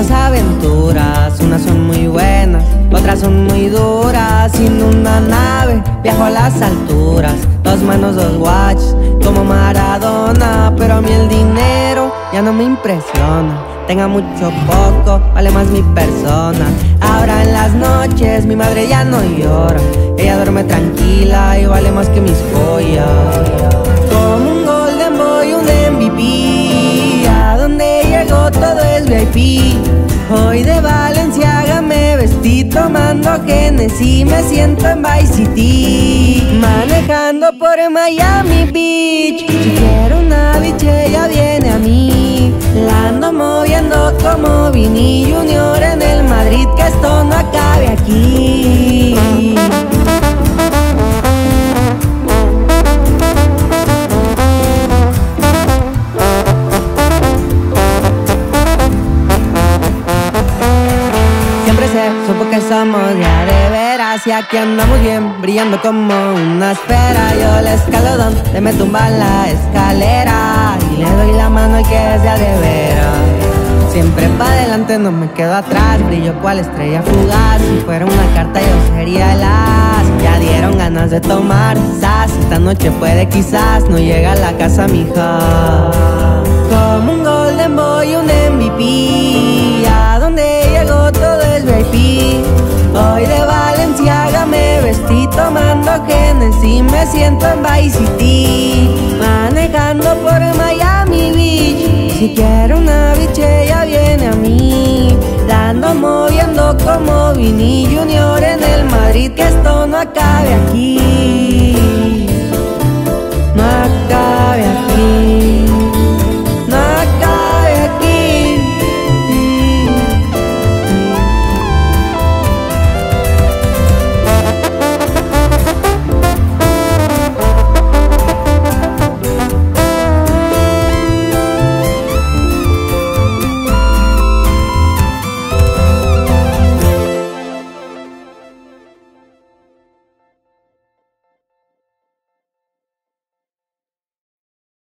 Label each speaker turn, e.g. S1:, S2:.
S1: muchas aventuras, unas son muy buenas, otras son muy duras. Sin una nave viajo a las alturas, dos manos, dos watches, como Maradona. Pero a mí el dinero ya no me impresiona. Tenga mucho poco, vale más mi persona. Ahora en las noches mi madre ya no llora. Ella duerme tranquila y vale más que mis joyas. Como un Golden Boy, un MVP. A donde llego todo es VIP. Hoy de Valenciaga me vestí tomando Genesis Me siento en Vice City. Manejando por Miami Beach. Si quiero una biche ya viene a mí. La ando moviendo como Vini Junior en el Madrid Que esto no acabe aquí Siempre se supo que somos ya de veras y aquí andamos bien, brillando como una esfera. Yo le escalodón, le meto un la escalera y le doy la mano al que es ya de veras. Siempre pa' adelante, no me quedo atrás, brillo cual estrella fugaz. Si fuera una carta yo sería el as. Ya dieron ganas de tomar, quizás esta noche puede, quizás no llega a la casa mi tomando Genesis. Me siento en Vice City. Manejando por Miami Beach. Si quiero una biche ya viene a mí. La ando moviendo como Vini Junior en el Madrid. Que esto no acabe aquí.